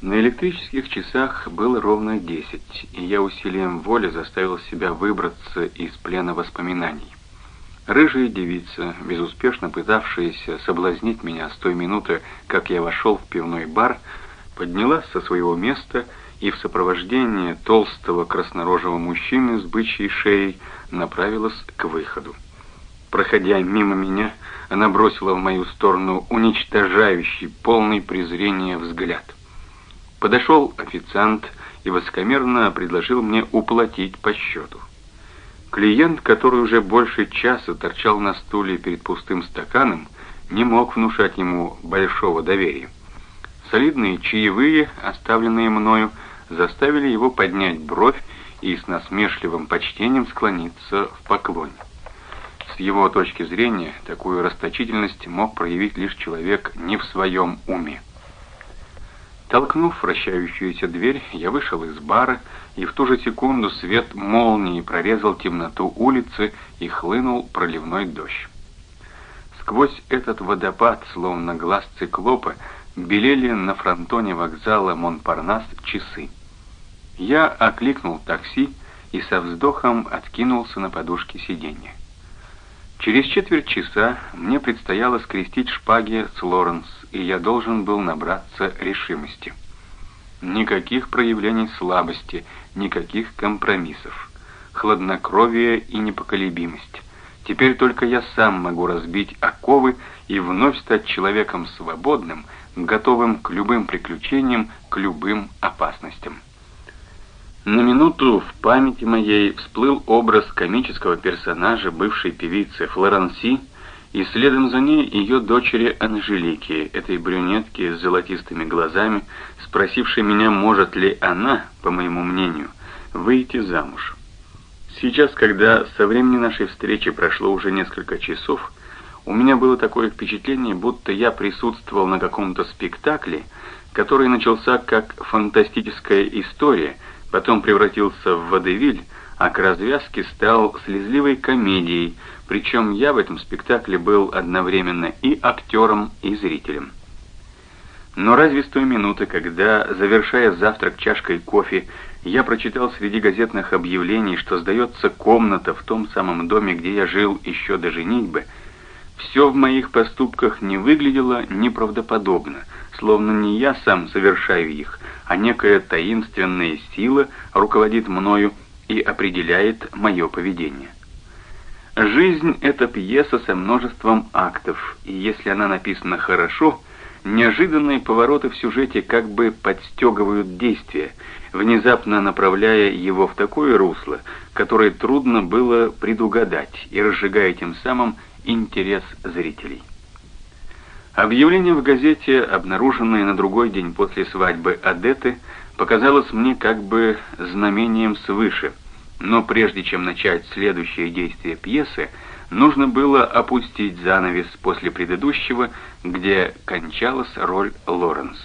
На электрических часах было ровно десять, и я усилием воли заставил себя выбраться из плена воспоминаний. Рыжая девица, безуспешно пытавшаяся соблазнить меня с той минуты, как я вошел в пивной бар, поднялась со своего места и в сопровождении толстого краснорожего мужчины с бычьей шеей направилась к выходу. Проходя мимо меня, она бросила в мою сторону уничтожающий, полный презрения взгляд. Подошел официант и высокомерно предложил мне уплатить по счету. Клиент, который уже больше часа торчал на стуле перед пустым стаканом, не мог внушать ему большого доверия. Солидные чаевые, оставленные мною, заставили его поднять бровь и с насмешливым почтением склониться в поклоне. С его точки зрения, такую расточительность мог проявить лишь человек не в своем уме. Толкнув вращающуюся дверь, я вышел из бара, и в ту же секунду свет молнии прорезал темноту улицы и хлынул проливной дождь. Сквозь этот водопад, словно глаз циклопа, белели на фронтоне вокзала Монпарнас часы. Я окликнул такси и со вздохом откинулся на подушке сиденья. Через четверть часа мне предстояло скрестить шпаги с Лоренс, и я должен был набраться решимости. Никаких проявлений слабости, никаких компромиссов. Хладнокровие и непоколебимость. Теперь только я сам могу разбить оковы и вновь стать человеком свободным, готовым к любым приключениям, к любым опасностям. На минуту в памяти моей всплыл образ комического персонажа бывшей певицы Флоранси, и следом за ней ее дочери Анжелики, этой брюнетки с золотистыми глазами, спросившей меня, может ли она, по моему мнению, выйти замуж. Сейчас, когда со времени нашей встречи прошло уже несколько часов, у меня было такое впечатление, будто я присутствовал на каком-то спектакле, который начался как фантастическая история – потом превратился в водевиль, а к развязке стал слезливой комедией, причем я в этом спектакле был одновременно и актером, и зрителем. Но разве с той минуты, когда, завершая завтрак чашкой кофе, я прочитал среди газетных объявлений, что сдается комната в том самом доме, где я жил еще до женитьбы, все в моих поступках не выглядело неправдоподобно, словно не я сам совершаю их, а некая таинственная сила руководит мною и определяет мое поведение. Жизнь — это пьеса со множеством актов, и если она написана хорошо, неожиданные повороты в сюжете как бы подстегивают действие, внезапно направляя его в такое русло, которое трудно было предугадать и разжигая тем самым интерес зрителей. Объявление в газете, обнаруженное на другой день после свадьбы Адеты, показалось мне как бы знамением свыше. Но прежде чем начать следующее действие пьесы, нужно было опустить занавес после предыдущего, где кончалась роль Лоренс.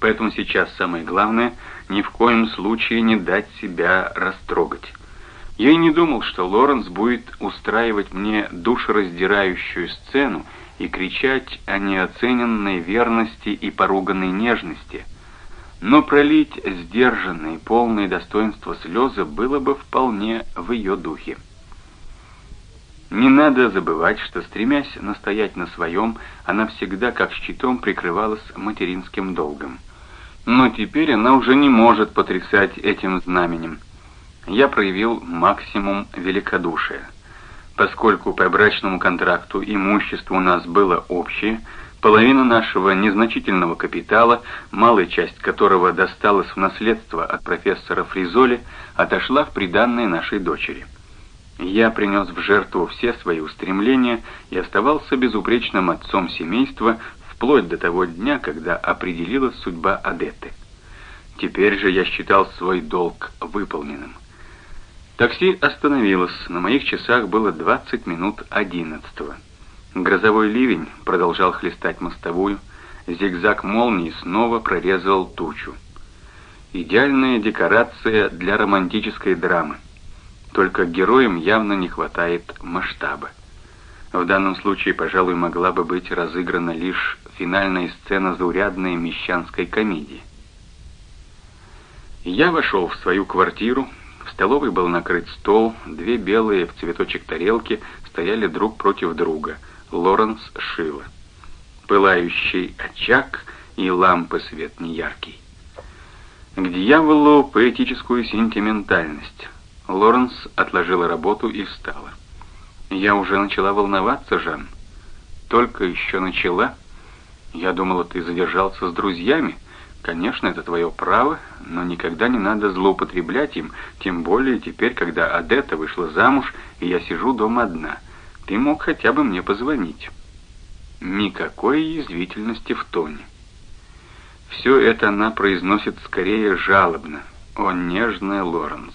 Поэтому сейчас самое главное — ни в коем случае не дать себя растрогать. Я и не думал, что Лоренс будет устраивать мне душераздирающую сцену, и кричать о неоцененной верности и поруганной нежности, но пролить сдержанные, полные достоинства слезы было бы вполне в ее духе. Не надо забывать, что, стремясь настоять на своем, она всегда как щитом прикрывалась материнским долгом. Но теперь она уже не может потрясать этим знаменем. Я проявил максимум великодушия. Поскольку по брачному контракту имущество у нас было общее, половина нашего незначительного капитала, малая часть которого досталась в наследство от профессора Фризоли, отошла в приданное нашей дочери. Я принес в жертву все свои устремления и оставался безупречным отцом семейства вплоть до того дня, когда определилась судьба Адетты. Теперь же я считал свой долг выполненным. Такси остановилось, на моих часах было 20 минут одиннадцатого. Грозовой ливень продолжал хлестать мостовую, зигзаг молнии снова прорезал тучу. Идеальная декорация для романтической драмы. Только героям явно не хватает масштаба. В данном случае, пожалуй, могла бы быть разыграна лишь финальная сцена заурядной мещанской комедии. Я вошел в свою квартиру. В столовой был накрыт стол, две белые в цветочек тарелки стояли друг против друга. Лоренс шила. Пылающий очаг и лампы свет неяркий. К дьяволу поэтическую сентиментальность. Лоренс отложила работу и встала. Я уже начала волноваться, Жан. Только еще начала. Я думала, ты задержался с друзьями. Конечно, это твое право, но никогда не надо злоупотреблять им, тем более теперь, когда Адетта вышла замуж, и я сижу дома одна. Ты мог хотя бы мне позвонить. Никакой язвительности в тоне. Все это она произносит скорее жалобно. О, нежная Лоренс.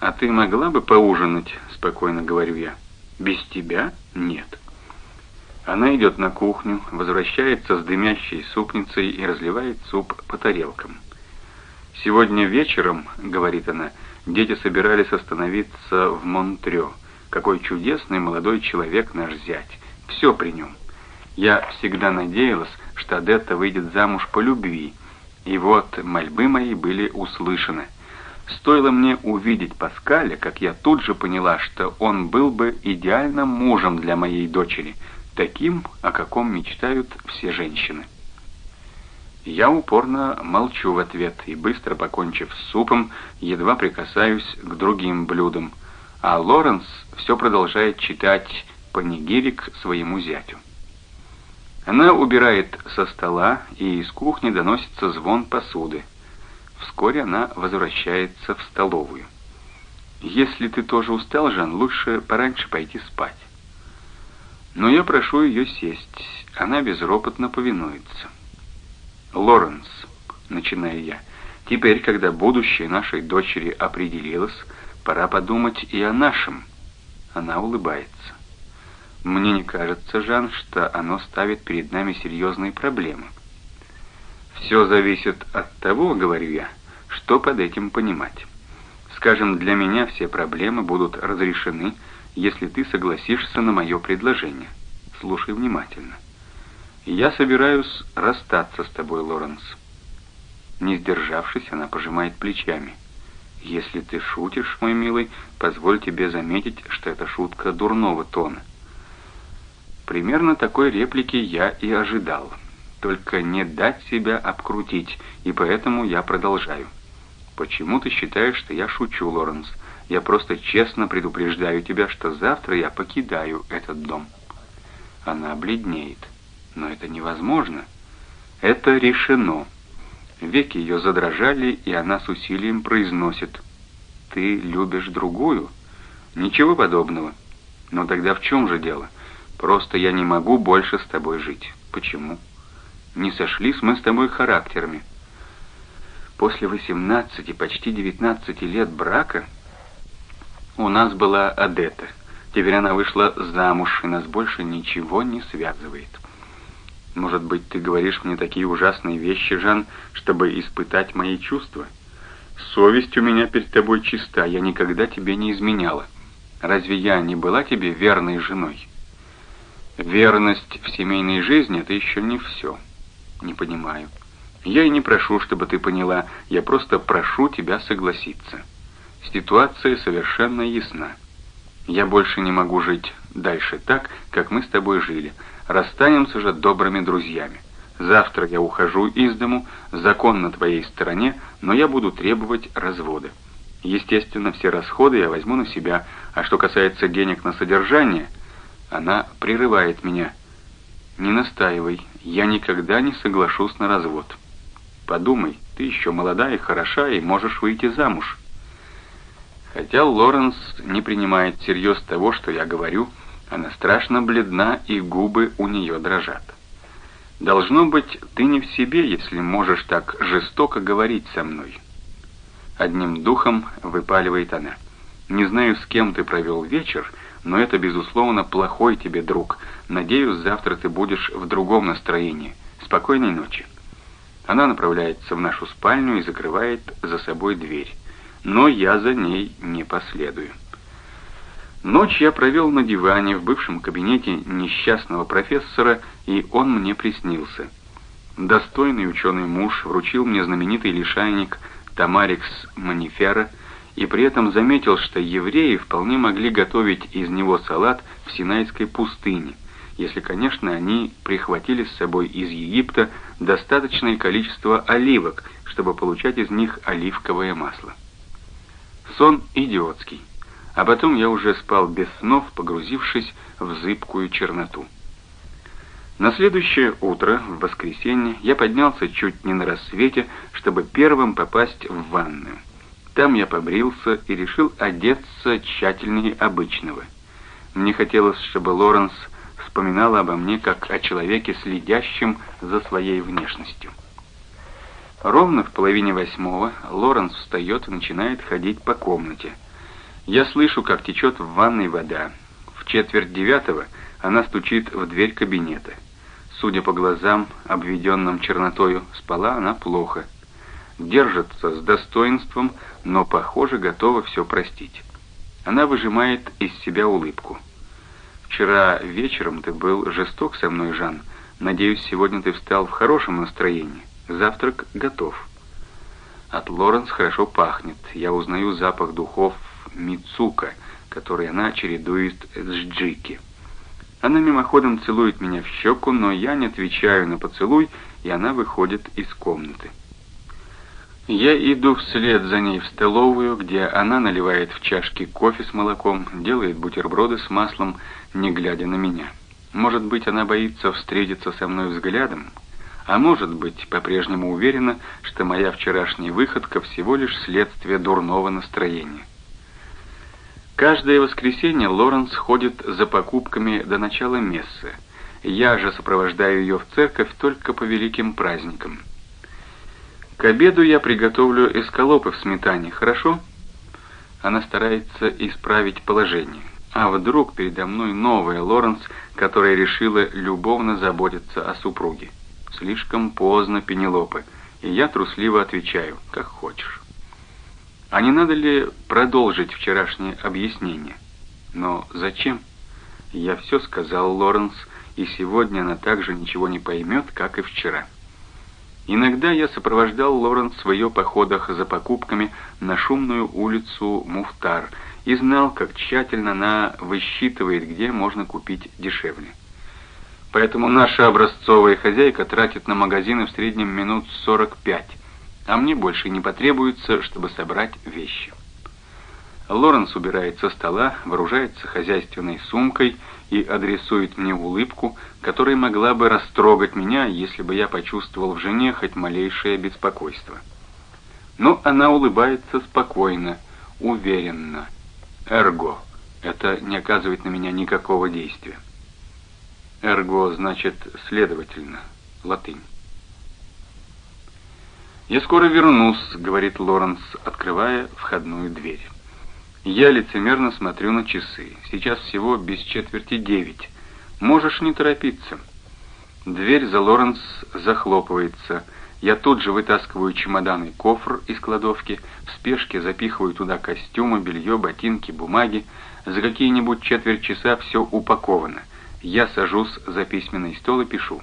А ты могла бы поужинать, спокойно говорю я. Без тебя? Нет. Она идет на кухню, возвращается с дымящей супницей и разливает суп по тарелкам. «Сегодня вечером, — говорит она, — дети собирались остановиться в Монтрё. Какой чудесный молодой человек наш зять. Все при нем. Я всегда надеялась, что Адетта выйдет замуж по любви. И вот мольбы мои были услышаны. Стоило мне увидеть Паскаля, как я тут же поняла, что он был бы идеальным мужем для моей дочери — таким, о каком мечтают все женщины. Я упорно молчу в ответ и, быстро покончив с супом, едва прикасаюсь к другим блюдам, а Лоренс все продолжает читать панигирик своему зятю. Она убирает со стола, и из кухни доносится звон посуды. Вскоре она возвращается в столовую. «Если ты тоже устал, Жан, лучше пораньше пойти спать». Но я прошу ее сесть. Она безропотно повинуется. «Лоренс», — начинаю я, — «теперь, когда будущее нашей дочери определилось, пора подумать и о нашем». Она улыбается. «Мне не кажется, Жан, что оно ставит перед нами серьезные проблемы». «Все зависит от того, — говорю я, — что под этим понимать. Скажем, для меня все проблемы будут разрешены, — если ты согласишься на мое предложение. Слушай внимательно. Я собираюсь расстаться с тобой, Лоренс. Не сдержавшись, она пожимает плечами. Если ты шутишь, мой милый, позволь тебе заметить, что это шутка дурного тона. Примерно такой реплики я и ожидал. Только не дать себя обкрутить, и поэтому я продолжаю. Почему ты считаешь, что я шучу, Лоренс? Я просто честно предупреждаю тебя, что завтра я покидаю этот дом. Она бледнеет. Но это невозможно. Это решено. Веки ее задрожали, и она с усилием произносит. Ты любишь другую? Ничего подобного. Но тогда в чем же дело? Просто я не могу больше с тобой жить. Почему? Не сошлись мы с тобой характерами. После 18, почти 19 лет брака у нас была Адетта. Теперь она вышла замуж, и нас больше ничего не связывает. Может быть, ты говоришь мне такие ужасные вещи, Жан, чтобы испытать мои чувства? Совесть у меня перед тобой чиста, я никогда тебе не изменяла. Разве я не была тебе верной женой? Верность в семейной жизни — это еще не все. Не понимаю. Я и не прошу, чтобы ты поняла, я просто прошу тебя согласиться. Ситуация совершенно ясна. Я больше не могу жить дальше так, как мы с тобой жили. Расстанемся же добрыми друзьями. Завтра я ухожу из дому, закон на твоей стороне, но я буду требовать развода. Естественно, все расходы я возьму на себя, а что касается денег на содержание, она прерывает меня. Не настаивай, я никогда не соглашусь на развод. Подумай, ты еще молода и хороша, и можешь выйти замуж. Хотя Лоренс не принимает всерьез того, что я говорю, она страшно бледна, и губы у нее дрожат. «Должно быть, ты не в себе, если можешь так жестоко говорить со мной». Одним духом выпаливает она. «Не знаю, с кем ты провел вечер, но это, безусловно, плохой тебе друг. Надеюсь, завтра ты будешь в другом настроении. Спокойной ночи». Она направляется в нашу спальню и закрывает за собой дверь но я за ней не последую. Ночь я провел на диване в бывшем кабинете несчастного профессора, и он мне приснился. Достойный ученый муж вручил мне знаменитый лишайник Тамарикс манифера и при этом заметил, что евреи вполне могли готовить из него салат в Синайской пустыне, если, конечно, они прихватили с собой из Египта достаточное количество оливок, чтобы получать из них оливковое масло. Сон идиотский. А потом я уже спал без снов, погрузившись в зыбкую черноту. На следующее утро, в воскресенье, я поднялся чуть не на рассвете, чтобы первым попасть в ванную. Там я побрился и решил одеться тщательнее обычного. Мне хотелось, чтобы Лоренс вспоминала обо мне как о человеке, следящем за своей внешностью. Ровно в половине восьмого Лоренс встает и начинает ходить по комнате. Я слышу, как течет в ванной вода. В четверть девятого она стучит в дверь кабинета. Судя по глазам, обведенным чернотою, спала она плохо. Держится с достоинством, но, похоже, готова все простить. Она выжимает из себя улыбку. «Вчера вечером ты был жесток со мной, Жан. Надеюсь, сегодня ты встал в хорошем настроении. Завтрак готов». От Лоренс хорошо пахнет. Я узнаю запах духов Мицука, который она чередует с Джики. Она мимоходом целует меня в щеку, но я не отвечаю на поцелуй, и она выходит из комнаты. Я иду вслед за ней в столовую, где она наливает в чашки кофе с молоком, делает бутерброды с маслом, не глядя на меня. Может быть, она боится встретиться со мной взглядом, а может быть, по-прежнему уверена, что моя вчерашняя выходка всего лишь следствие дурного настроения. Каждое воскресенье Лоренс ходит за покупками до начала мессы. Я же сопровождаю ее в церковь только по великим праздникам. К обеду я приготовлю эскалопы в сметане, хорошо? Она старается исправить положение. А вдруг передо мной новая Лоренс, которая решила любовно заботиться о супруге? Слишком поздно, Пенелопы, и я трусливо отвечаю, как хочешь. А не надо ли продолжить вчерашнее объяснение? Но зачем? Я все сказал Лоренс, и сегодня она также ничего не поймет, как и вчера. Иногда я сопровождал Лоренс в ее походах за покупками на шумную улицу Муфтар и знал, как тщательно она высчитывает, где можно купить дешевле. Поэтому наша образцовая хозяйка тратит на магазины в среднем минут 45, а мне больше не потребуется, чтобы собрать вещи. Лоренс убирает со стола, вооружается хозяйственной сумкой и адресует мне улыбку, которая могла бы растрогать меня, если бы я почувствовал в жене хоть малейшее беспокойство. Но она улыбается спокойно, уверенно. Эрго. Это не оказывает на меня никакого действия. Эрго значит «следовательно», латынь. «Я скоро вернусь», — говорит Лоренс, открывая входную дверь. Я лицемерно смотрю на часы. Сейчас всего без четверти девять. Можешь не торопиться. Дверь за Лоренс захлопывается. Я тут же вытаскиваю чемодан и кофр из кладовки, в спешке запихиваю туда костюмы, белье, ботинки, бумаги. За какие-нибудь четверть часа все упаковано. Я сажусь за письменный стол и пишу.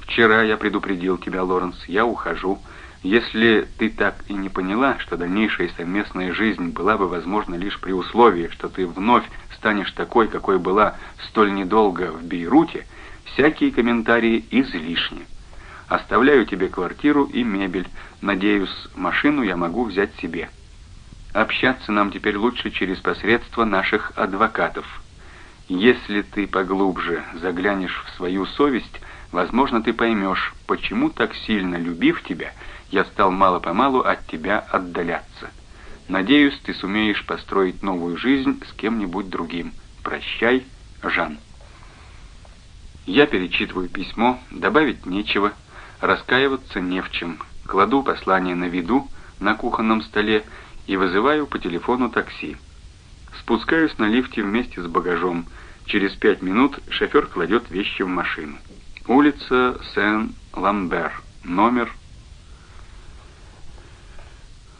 «Вчера я предупредил тебя, Лоренс, я ухожу. Если ты так и не поняла, что дальнейшая совместная жизнь была бы возможна лишь при условии, что ты вновь станешь такой, какой была столь недолго в Бейруте, всякие комментарии излишни. Оставляю тебе квартиру и мебель. Надеюсь, машину я могу взять себе. Общаться нам теперь лучше через посредство наших адвокатов. Если ты поглубже заглянешь в свою совесть, возможно, ты поймешь, почему так сильно любив тебя, я стал мало-помалу от тебя отдаляться. Надеюсь, ты сумеешь построить новую жизнь с кем-нибудь другим. Прощай, Жан. Я перечитываю письмо, добавить нечего, раскаиваться не в чем. Кладу послание на виду на кухонном столе и вызываю по телефону такси. Спускаюсь на лифте вместе с багажом. Через пять минут шофер кладет вещи в машину. Улица Сен-Ламбер, номер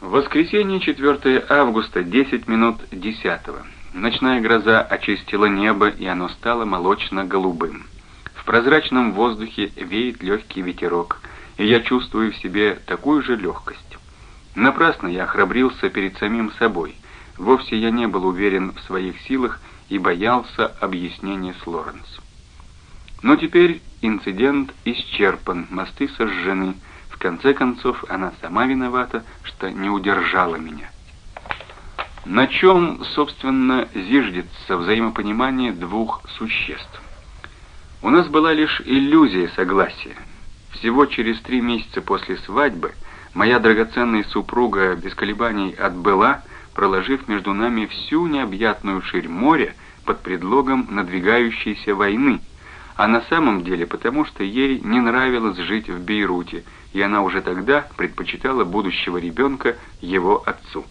Воскресенье, 4 августа, 10 минут 10. Ночная гроза очистила небо, и оно стало молочно-голубым. В прозрачном воздухе веет легкий ветерок, и я чувствую в себе такую же легкость. Напрасно я храбрился перед самим собой. Вовсе я не был уверен в своих силах и боялся объяснения с Лоренс. Но теперь инцидент исчерпан, мосты сожжены. Конце концов, она сама виновата, что не удержала меня. На чем, собственно, зиждется взаимопонимание двух существ? У нас была лишь иллюзия согласия. Всего через три месяца после свадьбы моя драгоценная супруга без колебаний отбыла, проложив между нами всю необъятную ширь моря под предлогом надвигающейся войны, а на самом деле потому, что ей не нравилось жить в Бейруте, и она уже тогда предпочитала будущего ребенка его отцу.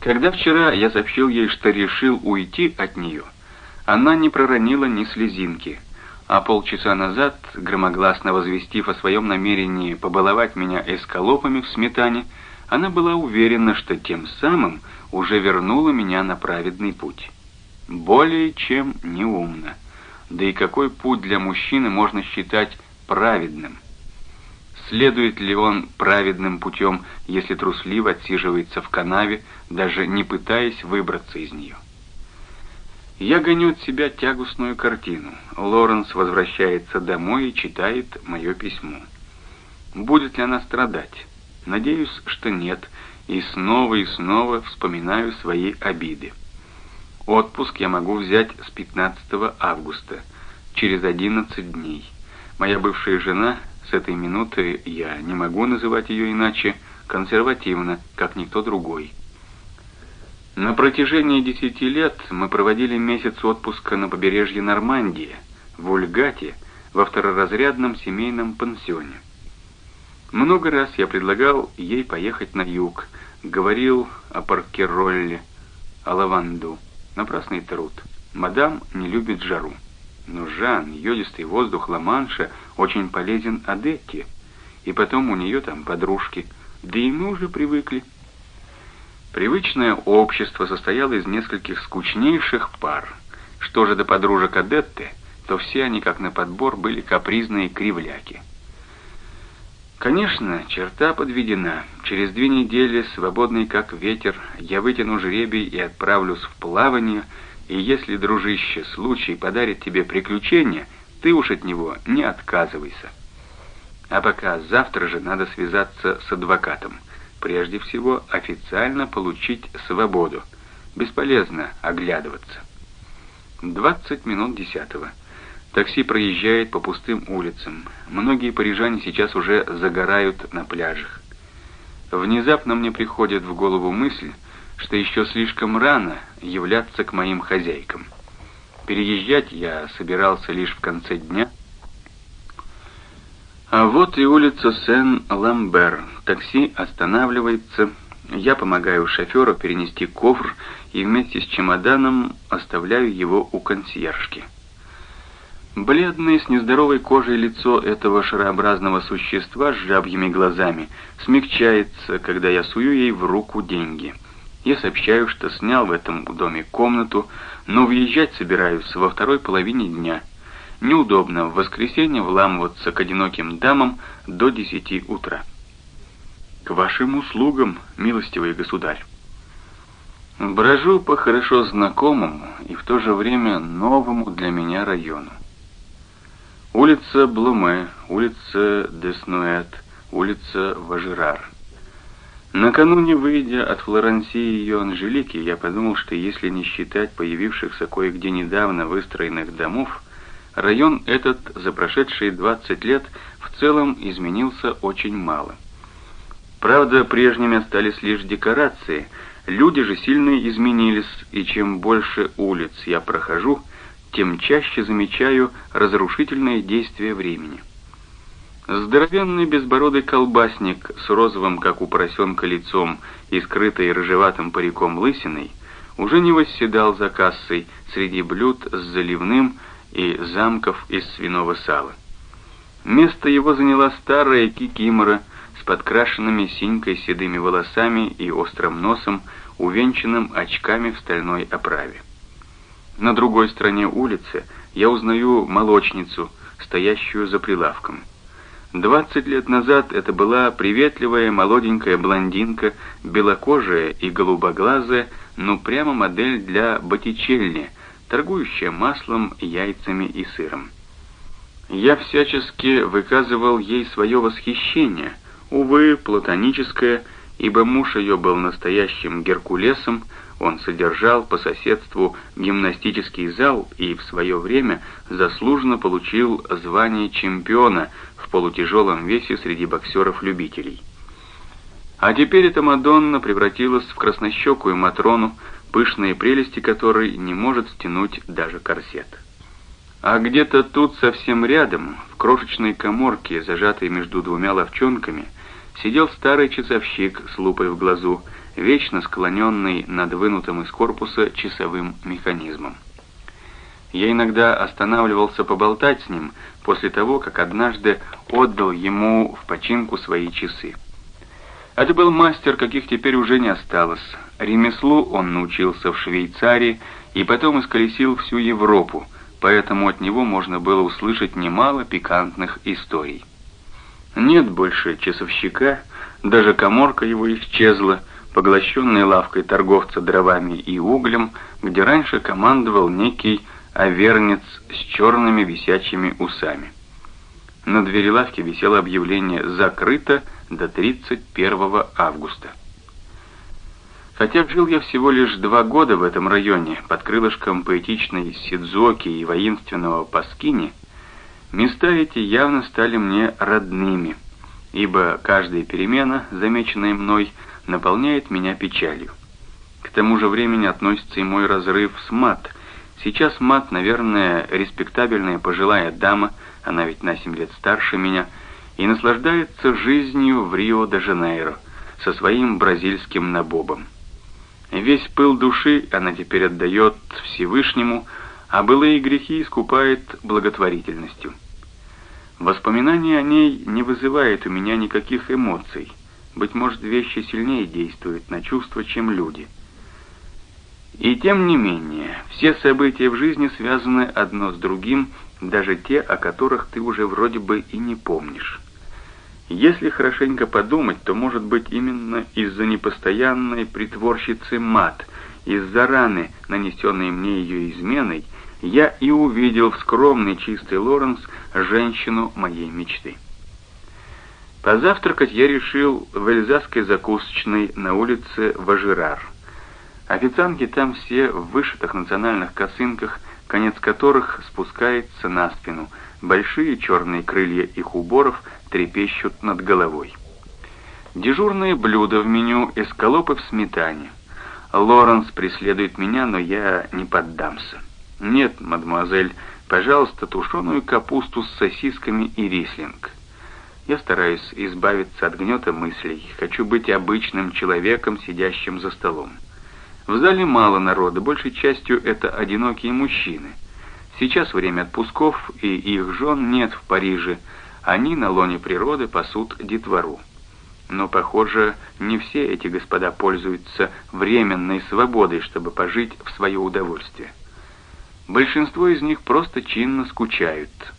Когда вчера я сообщил ей, что решил уйти от нее, она не проронила ни слезинки, а полчаса назад, громогласно возвестив о своем намерении побаловать меня эскалопами в сметане, она была уверена, что тем самым уже вернула меня на праведный путь. Более чем неумно. Да и какой путь для мужчины можно считать праведным? Следует ли он праведным путем, если трусливо отсиживается в канаве, даже не пытаясь выбраться из нее? Я гоню от себя тягостную картину. Лоренс возвращается домой и читает мое письмо. Будет ли она страдать? Надеюсь, что нет, и снова и снова вспоминаю свои обиды. Отпуск я могу взять с 15 августа, через 11 дней. Моя бывшая жена, с этой минуты я не могу называть ее иначе, консервативна, как никто другой. На протяжении десяти лет мы проводили месяц отпуска на побережье Нормандии, в Ульгате, во второразрядном семейном пансионе. Много раз я предлагал ей поехать на юг, говорил о Паркеролле, о Лаванду. Напрасный труд. Мадам не любит жару. Но Жан, йодистый воздух Ла-Манша очень полезен Адетте. И потом у нее там подружки. Да и мы уже привыкли. Привычное общество состояло из нескольких скучнейших пар. Что же до подружек Адетты, то все они, как на подбор, были капризные кривляки. Конечно, черта подведена. Через две недели, свободный как ветер, я вытяну жребий и отправлюсь в плавание, и если, дружище, случай подарит тебе приключения, ты уж от него не отказывайся. А пока завтра же надо связаться с адвокатом. Прежде всего, официально получить свободу. Бесполезно оглядываться. 20 минут десятого. Такси проезжает по пустым улицам. Многие парижане сейчас уже загорают на пляжах. Внезапно мне приходит в голову мысль, что еще слишком рано являться к моим хозяйкам. Переезжать я собирался лишь в конце дня. А вот и улица Сен-Ламбер. Такси останавливается. Я помогаю шоферу перенести ковр и вместе с чемоданом оставляю его у консьержки. Бледное с нездоровой кожей лицо этого шарообразного существа с жабьими глазами смягчается, когда я сую ей в руку деньги. Я сообщаю, что снял в этом доме комнату, но въезжать собираюсь во второй половине дня. Неудобно в воскресенье вламываться к одиноким дамам до десяти утра. К вашим услугам, милостивый государь. Брожу по хорошо знакомому и в то же время новому для меня району. Улица Блуме, улица Деснуэт, улица Важерар. Накануне, выйдя от Флоренции и ее Анжелики, я подумал, что если не считать появившихся кое-где недавно выстроенных домов, район этот за прошедшие 20 лет в целом изменился очень мало. Правда, прежними остались лишь декорации, люди же сильно изменились, и чем больше улиц я прохожу, тем чаще замечаю разрушительное действие времени. Здоровенный безбородый колбасник с розовым, как у поросенка, лицом и скрытой рыжеватым париком лысиной уже не восседал за кассой среди блюд с заливным и замков из свиного сала. Место его заняла старая кикимора с подкрашенными синькой седыми волосами и острым носом, увенчанным очками в стальной оправе. На другой стороне улицы я узнаю молочницу, стоящую за прилавком. Двадцать лет назад это была приветливая молоденькая блондинка, белокожая и голубоглазая, ну прямо модель для Боттичелли, торгующая маслом, яйцами и сыром. Я всячески выказывал ей свое восхищение, увы, платоническое, ибо муж ее был настоящим Геркулесом, он содержал по соседству гимнастический зал и в свое время заслуженно получил звание чемпиона в полутяжелом весе среди боксеров-любителей. А теперь эта Мадонна превратилась в краснощекую Матрону, пышные прелести которой не может стянуть даже корсет. А где-то тут совсем рядом, в крошечной коморке, зажатой между двумя ловчонками, сидел старый часовщик с лупой в глазу, вечно склоненный над вынутым из корпуса часовым механизмом. Я иногда останавливался поболтать с ним после того, как однажды отдал ему в починку свои часы. Это был мастер, каких теперь уже не осталось. Ремеслу он научился в Швейцарии и потом исколесил всю Европу, поэтому от него можно было услышать немало пикантных историй. Нет больше часовщика, даже коморка его исчезла, поглощенной лавкой торговца дровами и углем, где раньше командовал некий авернец с черными висячими усами. На двери лавки висело объявление «Закрыто до 31 августа». Хотя жил я всего лишь два года в этом районе, под крылышком поэтичной Сидзоки и воинственного Паскини, места эти явно стали мне родными, ибо каждая перемена, замеченная мной, наполняет меня печалью. К тому же времени относится и мой разрыв с Мат. Сейчас Мат, наверное, респектабельная пожилая дама, она ведь на семь лет старше меня, и наслаждается жизнью в Рио-де-Жанейро со своим бразильским набобом. Весь пыл души она теперь отдает Всевышнему, а былые грехи искупает благотворительностью. Воспоминание о ней не вызывает у меня никаких эмоций. Быть может, вещи сильнее действуют на чувства, чем люди. И тем не менее, все события в жизни связаны одно с другим, даже те, о которых ты уже вроде бы и не помнишь. Если хорошенько подумать, то, может быть, именно из-за непостоянной притворщицы мат, из-за раны, нанесенной мне ее изменой, я и увидел в скромной чистой Лоренс женщину моей мечты. Позавтракать я решил в эльзасской закусочной на улице Важерар. Официантки там все в вышитых национальных косынках, конец которых спускается на спину. Большие черные крылья их уборов трепещут над головой. Дежурные блюда в меню эскалопы в сметане. Лоренс преследует меня, но я не поддамся. Нет, мадемуазель, пожалуйста, тушеную капусту с сосисками и рислинг. Я стараюсь избавиться от гнета мыслей. Хочу быть обычным человеком, сидящим за столом. В зале мало народа, большей частью это одинокие мужчины. Сейчас время отпусков, и их жен нет в Париже. Они на лоне природы пасут детвору. Но, похоже, не все эти господа пользуются временной свободой, чтобы пожить в свое удовольствие. Большинство из них просто чинно скучают –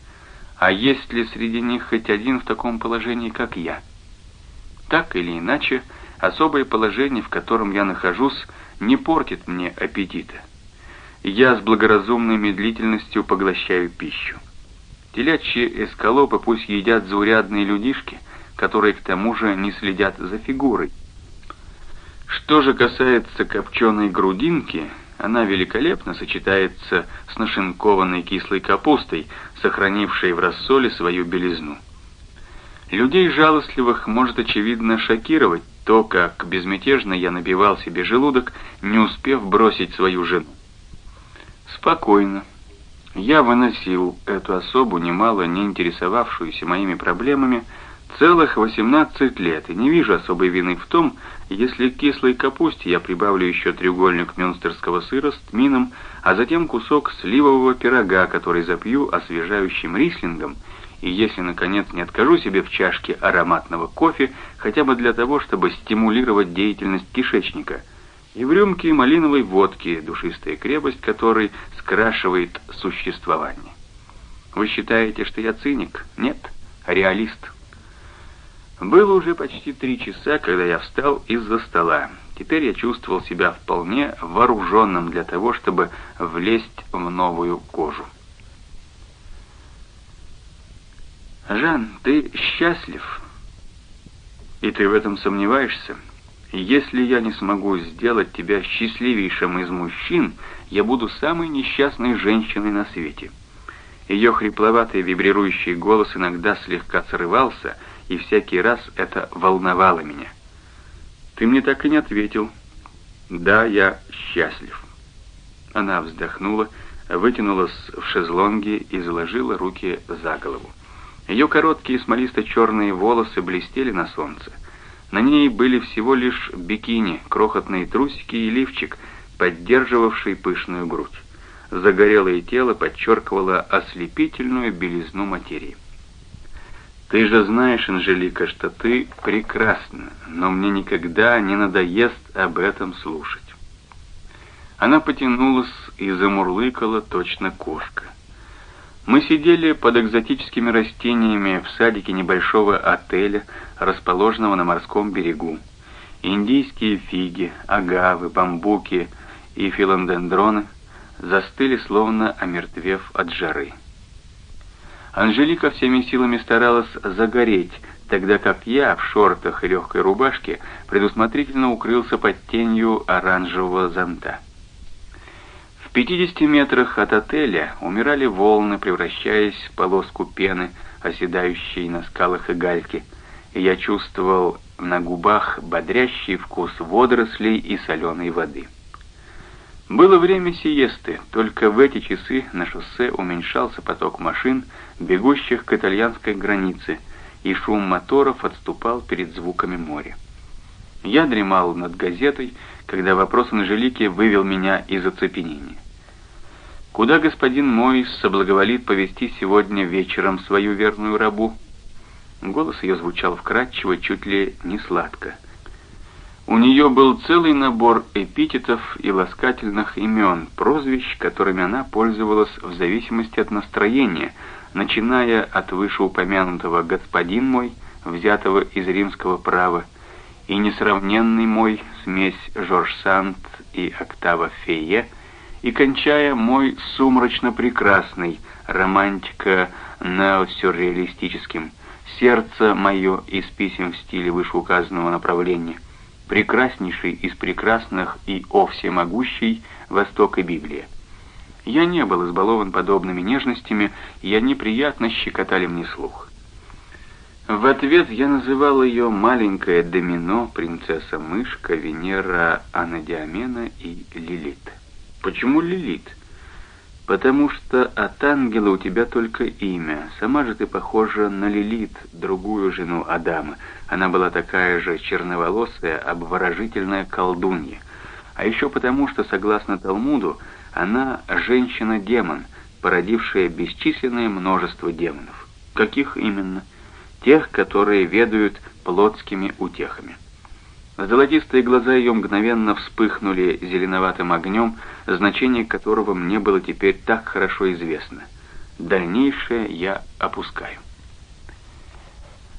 а есть ли среди них хоть один в таком положении, как я? Так или иначе, особое положение, в котором я нахожусь, не портит мне аппетита. Я с благоразумной медлительностью поглощаю пищу. Телячьи эскалопы пусть едят заурядные людишки, которые к тому же не следят за фигурой. Что же касается копченой грудинки, она великолепно сочетается с нашинкованной кислой капустой, сохранившей в рассоле свою белизну. Людей жалостливых может, очевидно, шокировать то, как безмятежно я набивал себе желудок, не успев бросить свою жену. Спокойно. Я выносил эту особу, немало не интересовавшуюся моими проблемами, целых 18 лет, и не вижу особой вины в том, если к кислой капусте я прибавлю еще треугольник мюнстерского сыра с тмином, а затем кусок сливового пирога, который запью освежающим рислингом, и если, наконец, не откажу себе в чашке ароматного кофе, хотя бы для того, чтобы стимулировать деятельность кишечника, и в рюмке малиновой водки, душистая крепость которой скрашивает существование. Вы считаете, что я циник? Нет, реалист. Было уже почти три часа, когда я встал из-за стола. Теперь я чувствовал себя вполне вооруженным для того, чтобы влезть в новую кожу. «Жан, ты счастлив?» «И ты в этом сомневаешься?» Если я не смогу сделать тебя счастливейшим из мужчин, я буду самой несчастной женщиной на свете». Ее хрипловатый вибрирующий голос иногда слегка срывался, и всякий раз это волновало меня. «Ты мне так и не ответил». «Да, я счастлив». Она вздохнула, вытянулась в шезлонге и заложила руки за голову. Ее короткие смолисто-черные волосы блестели на солнце. На ней были всего лишь бикини, крохотные трусики и лифчик, поддерживавший пышную грудь. Загорелое тело подчеркивало ослепительную белизну материи. «Ты же знаешь, Анжелика, что ты прекрасна, но мне никогда не надоест об этом слушать». Она потянулась и замурлыкала точно кошка. Мы сидели под экзотическими растениями в садике небольшого отеля, расположенного на морском берегу. Индийские фиги, агавы, бамбуки и филандендроны застыли, словно омертвев от жары. Анжелика всеми силами старалась загореть, тогда как я в шортах и легкой рубашке предусмотрительно укрылся под тенью оранжевого зонта. В 50 метрах от отеля умирали волны, превращаясь в полоску пены, оседающей на скалах и гальке, и я чувствовал на губах бодрящий вкус водорослей и соленой воды. Было время сиесты, только в эти часы на шоссе уменьшался поток машин, бегущих к итальянской границе, и шум моторов отступал перед звуками моря. Я дремал над газетой, когда вопрос Анжелики вывел меня из оцепенения. «Куда господин мой соблаговолит повести сегодня вечером свою верную рабу?» Голос ее звучал вкрадчиво, чуть ли не сладко. У нее был целый набор эпитетов и ласкательных имен, прозвищ, которыми она пользовалась в зависимости от настроения, начиная от вышеупомянутого «господин мой», взятого из римского права, и несравненный мой, смесь Жорж Санд и Октава Фейе, и кончая мой сумрачно прекрасный, романтика неосюрреалистическим, сердце мое из писем в стиле вышеуказанного направления, прекраснейший из прекрасных и о всемогущий Восток и Библия. Я не был избалован подобными нежностями, и они приятно щекотали мне слух. В ответ я называл ее «маленькое домино», «принцесса-мышка», «Венера», «Анадиамена» и «Лилит». Почему Лилит? Потому что от ангела у тебя только имя. Сама же ты похожа на Лилит, другую жену Адама. Она была такая же черноволосая, обворожительная колдунья. А еще потому, что, согласно Талмуду, она женщина-демон, породившая бесчисленное множество демонов. Каких именно? тех, которые ведают плотскими утехами. Золотистые глаза ее мгновенно вспыхнули зеленоватым огнем, значение которого мне было теперь так хорошо известно. Дальнейшее я опускаю.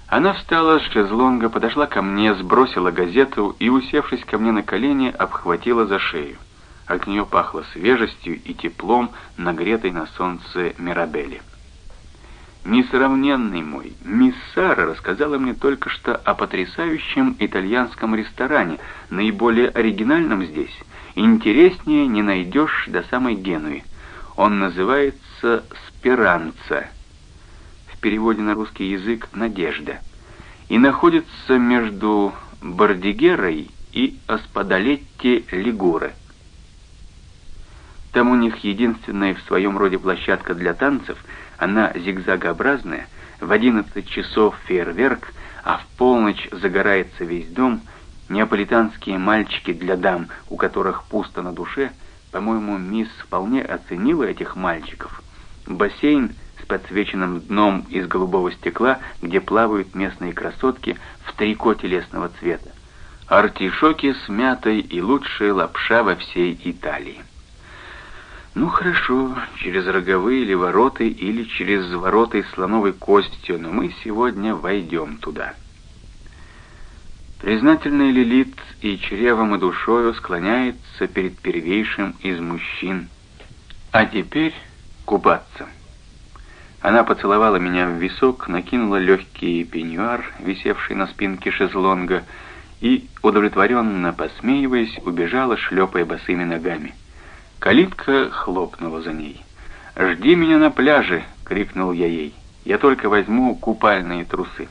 Она встала с шезлонга, подошла ко мне, сбросила газету и, усевшись ко мне на колени, обхватила за шею. От нее пахло свежестью и теплом, нагретой на солнце Мирабели. Несравненный мой, мисс Сара рассказала мне только что о потрясающем итальянском ресторане, наиболее оригинальном здесь. Интереснее не найдешь до самой Генуи. Он называется «Спиранца». В переводе на русский язык «Надежда». И находится между Бордигерой и Аспадалетти Лигуре. Там у них единственная в своем роде площадка для танцев – она зигзагообразная, в 11 часов фейерверк, а в полночь загорается весь дом, неаполитанские мальчики для дам, у которых пусто на душе, по-моему, мисс вполне оценила этих мальчиков. Бассейн с подсвеченным дном из голубого стекла, где плавают местные красотки в трико телесного цвета. Артишоки с мятой и лучшая лапша во всей Италии. Ну хорошо, через роговые или вороты, или через ворота из слоновой костью, но мы сегодня войдем туда. Признательный Лилит и чревом, и душою склоняется перед первейшим из мужчин. А теперь купаться. Она поцеловала меня в висок, накинула легкий пеньюар, висевший на спинке шезлонга, и, удовлетворенно посмеиваясь, убежала, шлепая босыми ногами. Калитка хлопнула за ней. «Жди меня на пляже!» — крикнул я ей. «Я только возьму купальные трусы».